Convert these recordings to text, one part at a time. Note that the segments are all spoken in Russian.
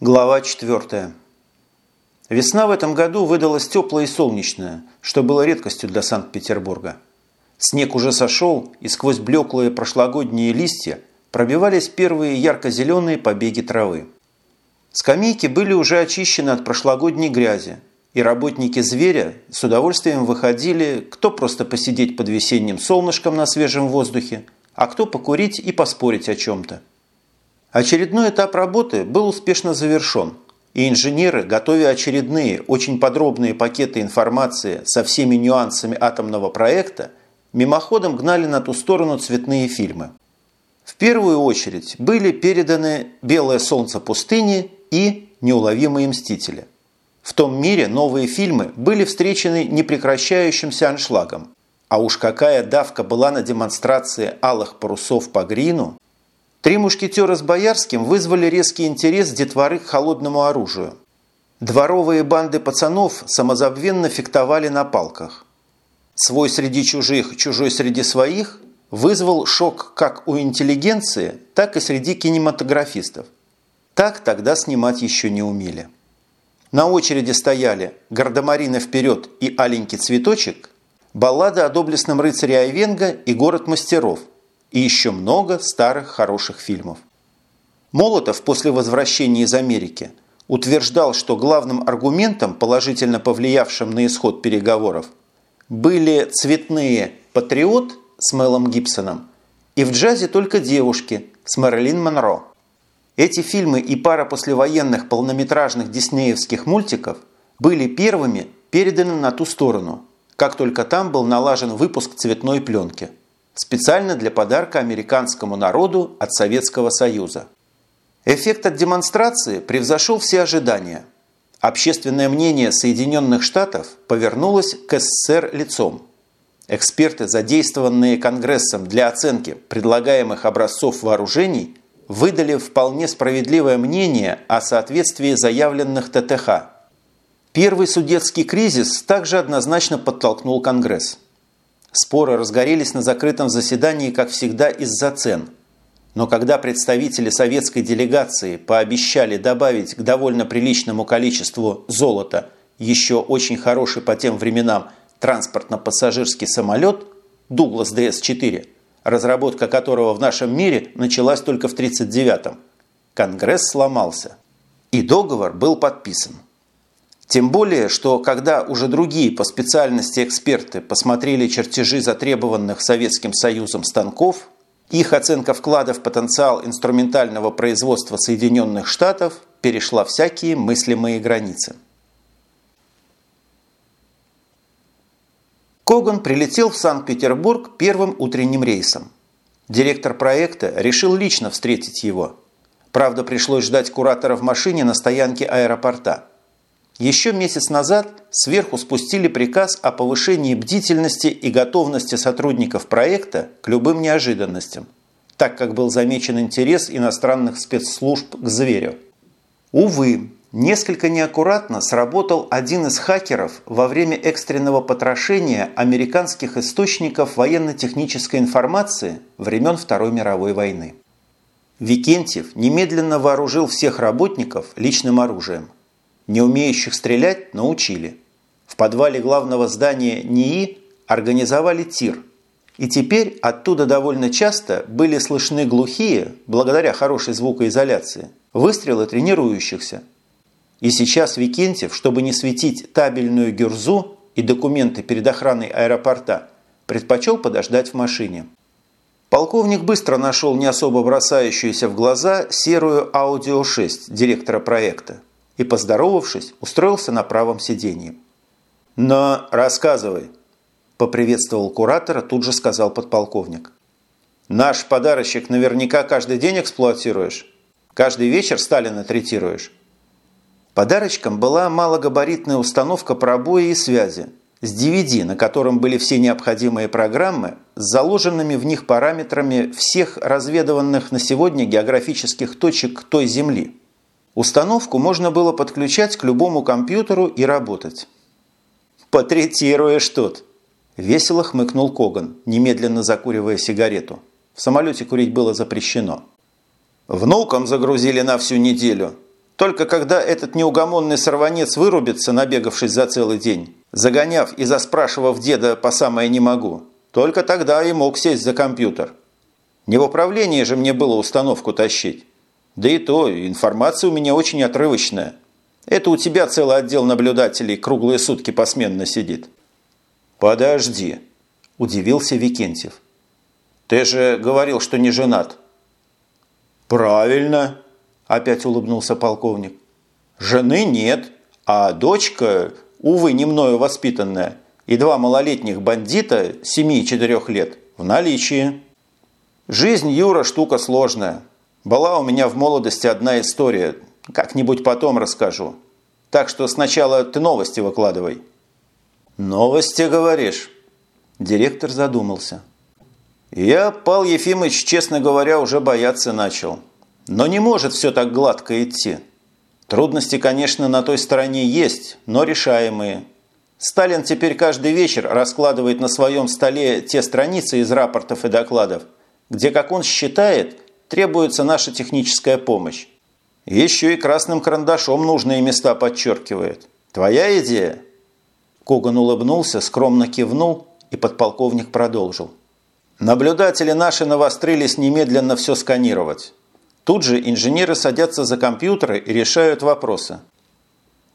Глава 4. Весна в этом году выдалась теплая и солнечная, что было редкостью для Санкт-Петербурга. Снег уже сошел, и сквозь блеклые прошлогодние листья пробивались первые ярко-зеленые побеги травы. Скамейки были уже очищены от прошлогодней грязи, и работники зверя с удовольствием выходили кто просто посидеть под весенним солнышком на свежем воздухе, а кто покурить и поспорить о чем-то. Очередной этап работы был успешно завершен, и инженеры, готовя очередные, очень подробные пакеты информации со всеми нюансами атомного проекта, мимоходом гнали на ту сторону цветные фильмы. В первую очередь были переданы «Белое солнце пустыни» и «Неуловимые мстители». В том мире новые фильмы были встречены непрекращающимся аншлагом. А уж какая давка была на демонстрации алых парусов по грину – Три мушкетера с Боярским вызвали резкий интерес детворы к холодному оружию. Дворовые банды пацанов самозабвенно фехтовали на палках. Свой среди чужих, чужой среди своих вызвал шок как у интеллигенции, так и среди кинематографистов. Так тогда снимать еще не умели. На очереди стояли «Гардемарина вперед» и «Аленький цветочек», баллада о доблестном рыцаре Айвенга и «Город мастеров», и еще много старых хороших фильмов. Молотов после возвращения из Америки утверждал, что главным аргументом, положительно повлиявшим на исход переговоров, были цветные «Патриот» с Мелом Гибсоном и в джазе только девушки с Мэрилин Монро. Эти фильмы и пара послевоенных полнометражных диснеевских мультиков были первыми переданы на ту сторону, как только там был налажен выпуск цветной пленки – специально для подарка американскому народу от Советского Союза. Эффект от демонстрации превзошел все ожидания. Общественное мнение Соединенных Штатов повернулось к СССР лицом. Эксперты, задействованные Конгрессом для оценки предлагаемых образцов вооружений, выдали вполне справедливое мнение о соответствии заявленных ТТХ. Первый судетский кризис также однозначно подтолкнул Конгресс. Споры разгорелись на закрытом заседании, как всегда, из-за цен. Но когда представители советской делегации пообещали добавить к довольно приличному количеству золота еще очень хороший по тем временам транспортно-пассажирский самолет «Дуглас ДС-4», разработка которого в нашем мире началась только в 1939-м, Конгресс сломался. И договор был подписан. Тем более, что когда уже другие по специальности эксперты посмотрели чертежи затребованных Советским Союзом станков, их оценка вклада в потенциал инструментального производства Соединенных Штатов перешла всякие мыслимые границы. Коган прилетел в Санкт-Петербург первым утренним рейсом. Директор проекта решил лично встретить его. Правда, пришлось ждать куратора в машине на стоянке аэропорта – еще месяц назад сверху спустили приказ о повышении бдительности и готовности сотрудников проекта к любым неожиданностям, так как был замечен интерес иностранных спецслужб к зверю. Увы, несколько неаккуратно сработал один из хакеров во время экстренного потрошения американских источников военно-технической информации времен Второй мировой войны. Викентьев немедленно вооружил всех работников личным оружием – не умеющих стрелять научили. В подвале главного здания НИИ организовали тир. И теперь оттуда довольно часто были слышны глухие, благодаря хорошей звукоизоляции, выстрелы тренирующихся. И сейчас Викентьев, чтобы не светить табельную гюрзу и документы перед охраной аэропорта, предпочел подождать в машине. Полковник быстро нашел не особо бросающуюся в глаза серую аудио-6 директора проекта и, поздоровавшись, устроился на правом сиденье. «Но рассказывай», – поприветствовал куратора, тут же сказал подполковник. «Наш подарочек наверняка каждый день эксплуатируешь? Каждый вечер Сталина третируешь?» Подарочком была малогабаритная установка пробоя и связи с DVD, на котором были все необходимые программы с заложенными в них параметрами всех разведыванных на сегодня географических точек той Земли. Установку можно было подключать к любому компьютеру и работать. «Патретируешь тут!» – весело хмыкнул Коган, немедленно закуривая сигарету. В самолете курить было запрещено. «Внукам загрузили на всю неделю. Только когда этот неугомонный сорванец вырубится, набегавшись за целый день, загоняв и заспрашивав деда по самое «не могу», только тогда и мог сесть за компьютер. Не в управлении же мне было установку тащить. Да и то, информация у меня очень отрывочная. Это у тебя целый отдел наблюдателей круглые сутки посменно сидит. «Подожди», – удивился Викентьев. «Ты же говорил, что не женат». «Правильно», – опять улыбнулся полковник. «Жены нет, а дочка, увы, не мною воспитанная, и два малолетних бандита, семи и четырех лет, в наличии». «Жизнь, Юра, штука сложная. Была у меня в молодости одна история, как-нибудь потом расскажу. Так что сначала ты новости выкладывай». «Новости, говоришь?» Директор задумался. «Я, Пал Ефимович, честно говоря, уже бояться начал. Но не может все так гладко идти. Трудности, конечно, на той стороне есть, но решаемые. Сталин теперь каждый вечер раскладывает на своем столе те страницы из рапортов и докладов, где, как он считает, требуется наша техническая помощь. Еще и красным карандашом нужные места подчеркивает. Твоя идея?» Коган улыбнулся, скромно кивнул, и подполковник продолжил. Наблюдатели наши навострились немедленно все сканировать. Тут же инженеры садятся за компьютеры и решают вопросы.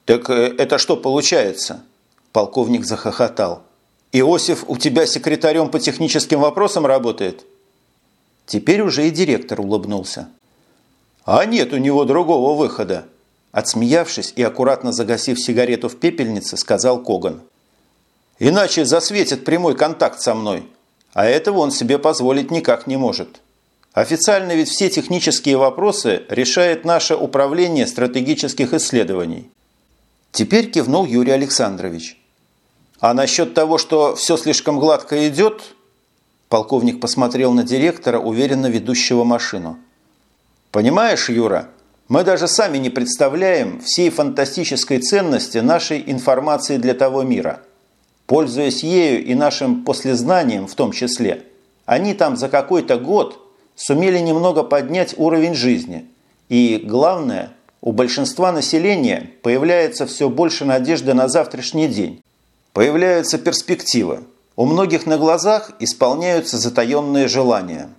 «Так э, это что получается?» Полковник захохотал. «Иосиф у тебя секретарем по техническим вопросам работает?» Теперь уже и директор улыбнулся. «А нет у него другого выхода», Отсмеявшись и аккуратно загасив сигарету в пепельнице, сказал Коган. «Иначе засветит прямой контакт со мной, а этого он себе позволить никак не может. Официально ведь все технические вопросы решает наше управление стратегических исследований». Теперь кивнул Юрий Александрович. «А насчет того, что все слишком гладко идет...» Полковник посмотрел на директора, уверенно ведущего машину. «Понимаешь, Юра, мы даже сами не представляем всей фантастической ценности нашей информации для того мира. Пользуясь ею и нашим послезнанием в том числе, они там за какой-то год сумели немного поднять уровень жизни. И главное, у большинства населения появляется все больше надежды на завтрашний день. Появляются перспективы. У многих на глазах исполняются затаенные желания.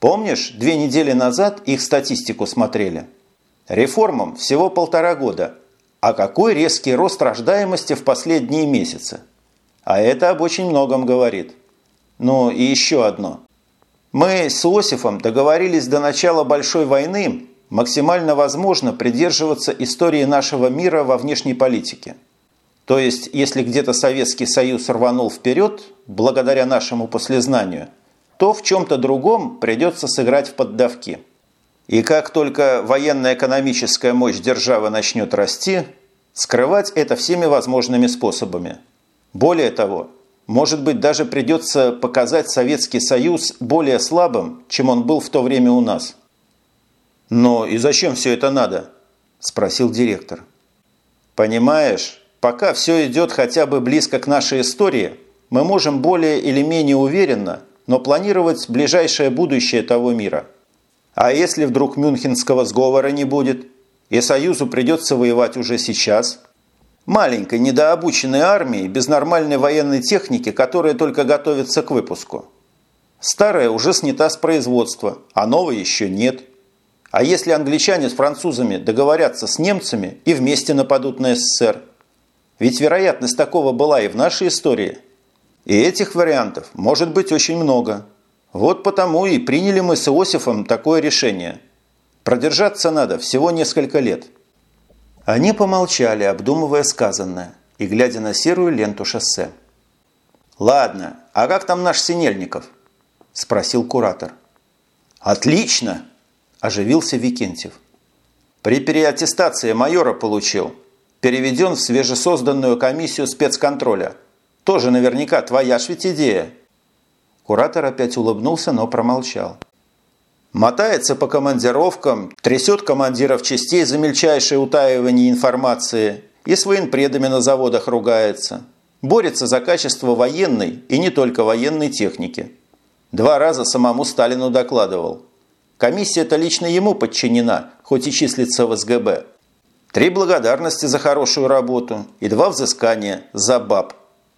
Помнишь, две недели назад их статистику смотрели – Реформам всего полтора года. А какой резкий рост рождаемости в последние месяцы? А это об очень многом говорит. Ну и еще одно. Мы с Осифом договорились до начала Большой войны максимально возможно придерживаться истории нашего мира во внешней политике. То есть, если где-то Советский Союз рванул вперед, благодаря нашему послезнанию, то в чем-то другом придется сыграть в поддавки – и как только военно-экономическая мощь державы начнет расти, скрывать это всеми возможными способами. Более того, может быть, даже придется показать Советский Союз более слабым, чем он был в то время у нас. «Но и зачем все это надо?» – спросил директор. «Понимаешь, пока все идет хотя бы близко к нашей истории, мы можем более или менее уверенно, но планировать ближайшее будущее того мира – а если вдруг Мюнхенского сговора не будет, и Союзу придется воевать уже сейчас? Маленькой, недообученной армии, без нормальной военной техники, которая только готовится к выпуску. Старая уже снята с производства, а новой еще нет. А если англичане с французами договорятся с немцами и вместе нападут на СССР? Ведь вероятность такого была и в нашей истории. И этих вариантов может быть очень много – вот потому и приняли мы с Иосифом такое решение. Продержаться надо всего несколько лет. Они помолчали, обдумывая сказанное и глядя на серую ленту шоссе. «Ладно, а как там наш Синельников?» – спросил куратор. «Отлично!» – оживился Викентьев. «При переаттестации майора получил. Переведен в свежесозданную комиссию спецконтроля. Тоже наверняка твоя ж ведь идея». Куратор опять улыбнулся, но промолчал. Мотается по командировкам, трясет командиров частей за мельчайшее утаивание информации и с военпредами на заводах ругается. Борется за качество военной и не только военной техники. Два раза самому Сталину докладывал. Комиссия-то лично ему подчинена, хоть и числится в СГБ. Три благодарности за хорошую работу и два взыскания за баб.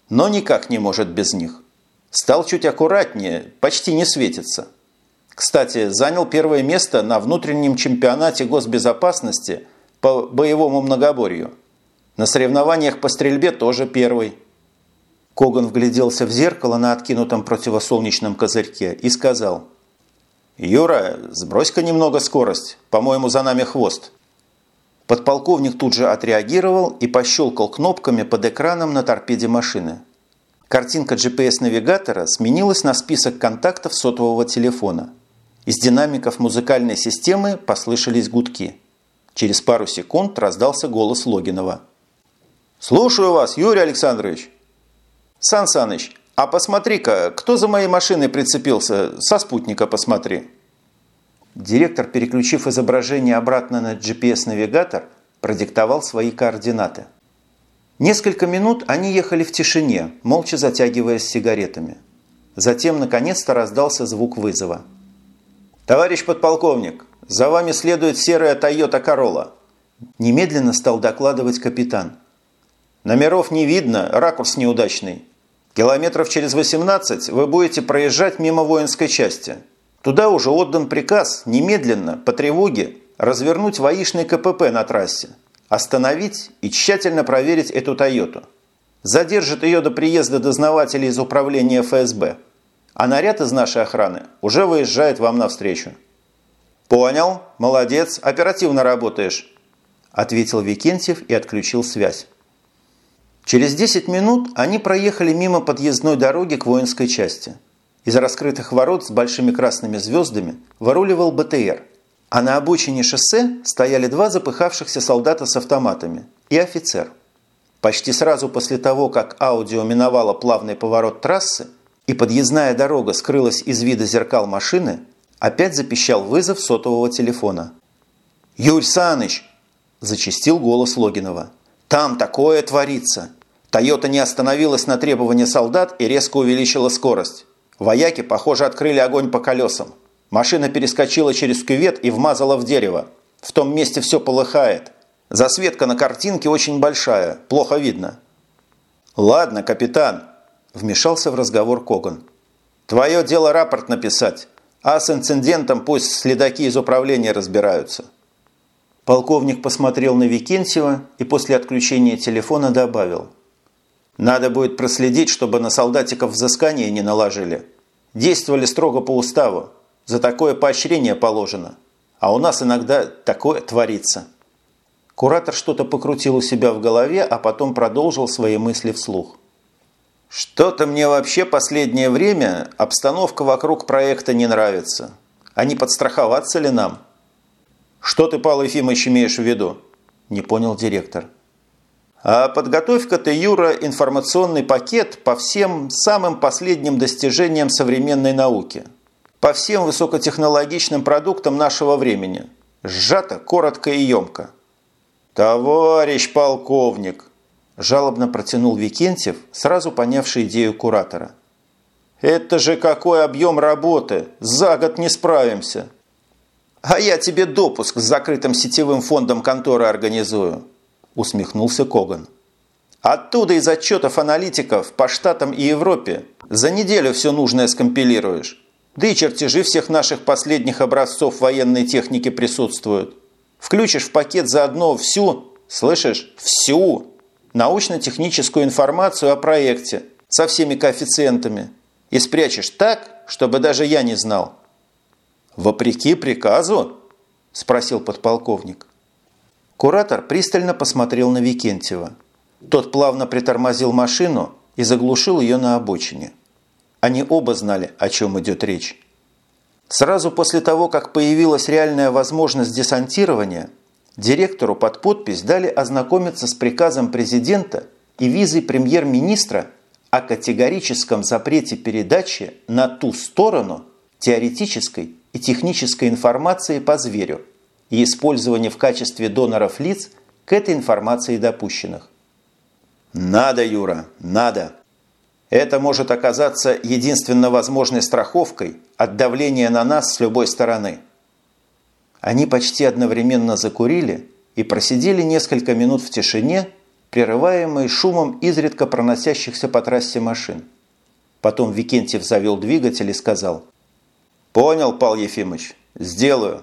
Но никак не может без них. Стал чуть аккуратнее, почти не светится. Кстати, занял первое место на внутреннем чемпионате госбезопасности по боевому многоборью. На соревнованиях по стрельбе тоже первый. Коган вгляделся в зеркало на откинутом противосолнечном козырьке и сказал «Юра, сбрось-ка немного скорость, по-моему, за нами хвост». Подполковник тут же отреагировал и пощелкал кнопками под экраном на торпеде машины. Картинка GPS-навигатора сменилась на список контактов сотового телефона. Из динамиков музыкальной системы послышались гудки. Через пару секунд раздался голос Логинова. «Слушаю вас, Юрий Александрович!» «Сан Саныч, а посмотри-ка, кто за моей машиной прицепился? Со спутника посмотри». Директор, переключив изображение обратно на GPS-навигатор, продиктовал свои координаты. Несколько минут они ехали в тишине, молча затягиваясь сигаретами. Затем, наконец-то, раздался звук вызова. «Товарищ подполковник, за вами следует серая Toyota Corolla». Немедленно стал докладывать капитан. «Номеров не видно, ракурс неудачный. Километров через 18 вы будете проезжать мимо воинской части. Туда уже отдан приказ немедленно, по тревоге, развернуть воишный КПП на трассе, остановить и тщательно проверить эту «Тойоту». Задержит ее до приезда дознавателей из управления ФСБ. А наряд из нашей охраны уже выезжает вам навстречу. «Понял, молодец, оперативно работаешь», – ответил Викентьев и отключил связь. Через 10 минут они проехали мимо подъездной дороги к воинской части. Из раскрытых ворот с большими красными звездами выруливал БТР, а на обочине шоссе стояли два запыхавшихся солдата с автоматами и офицер. Почти сразу после того, как аудио миновало плавный поворот трассы и подъездная дорога скрылась из вида зеркал машины, опять запищал вызов сотового телефона. «Юрий Саныч!» – зачистил голос Логинова. «Там такое творится! Тойота не остановилась на требования солдат и резко увеличила скорость. Вояки, похоже, открыли огонь по колесам. Машина перескочила через кювет и вмазала в дерево. В том месте все полыхает. Засветка на картинке очень большая, плохо видно. «Ладно, капитан», – вмешался в разговор Коган. «Твое дело рапорт написать, а с инцидентом пусть следаки из управления разбираются». Полковник посмотрел на Викентьева и после отключения телефона добавил – надо будет проследить, чтобы на солдатиков взыскания не наложили. Действовали строго по уставу. За такое поощрение положено. А у нас иногда такое творится. Куратор что-то покрутил у себя в голове, а потом продолжил свои мысли вслух. Что-то мне вообще последнее время обстановка вокруг проекта не нравится. А не подстраховаться ли нам? Что ты, Павел Ефимович, имеешь в виду? Не понял директор. А подготовь-ка ты, Юра, информационный пакет по всем самым последним достижениям современной науки. По всем высокотехнологичным продуктам нашего времени. Сжато, коротко и емко. «Товарищ полковник!» – жалобно протянул Викентьев, сразу понявший идею куратора. «Это же какой объем работы! За год не справимся!» «А я тебе допуск с закрытым сетевым фондом конторы организую!» – усмехнулся Коган. «Оттуда из отчетов аналитиков по Штатам и Европе за неделю все нужное скомпилируешь. Да и чертежи всех наших последних образцов военной техники присутствуют. Включишь в пакет заодно всю, слышишь, всю научно-техническую информацию о проекте со всеми коэффициентами и спрячешь так, чтобы даже я не знал». «Вопреки приказу?» – спросил подполковник. Куратор пристально посмотрел на Викентьева. Тот плавно притормозил машину и заглушил ее на обочине. Они оба знали, о чем идет речь. Сразу после того, как появилась реальная возможность десантирования, директору под подпись дали ознакомиться с приказом президента и визой премьер-министра о категорическом запрете передачи на ту сторону теоретической и технической информации по зверю – и использование в качестве доноров лиц к этой информации допущенных. Надо, Юра, надо. Это может оказаться единственно возможной страховкой от давления на нас с любой стороны. Они почти одновременно закурили и просидели несколько минут в тишине, прерываемой шумом изредка проносящихся по трассе машин. Потом Викентьев завел двигатель и сказал «Понял, Пал Ефимович, сделаю».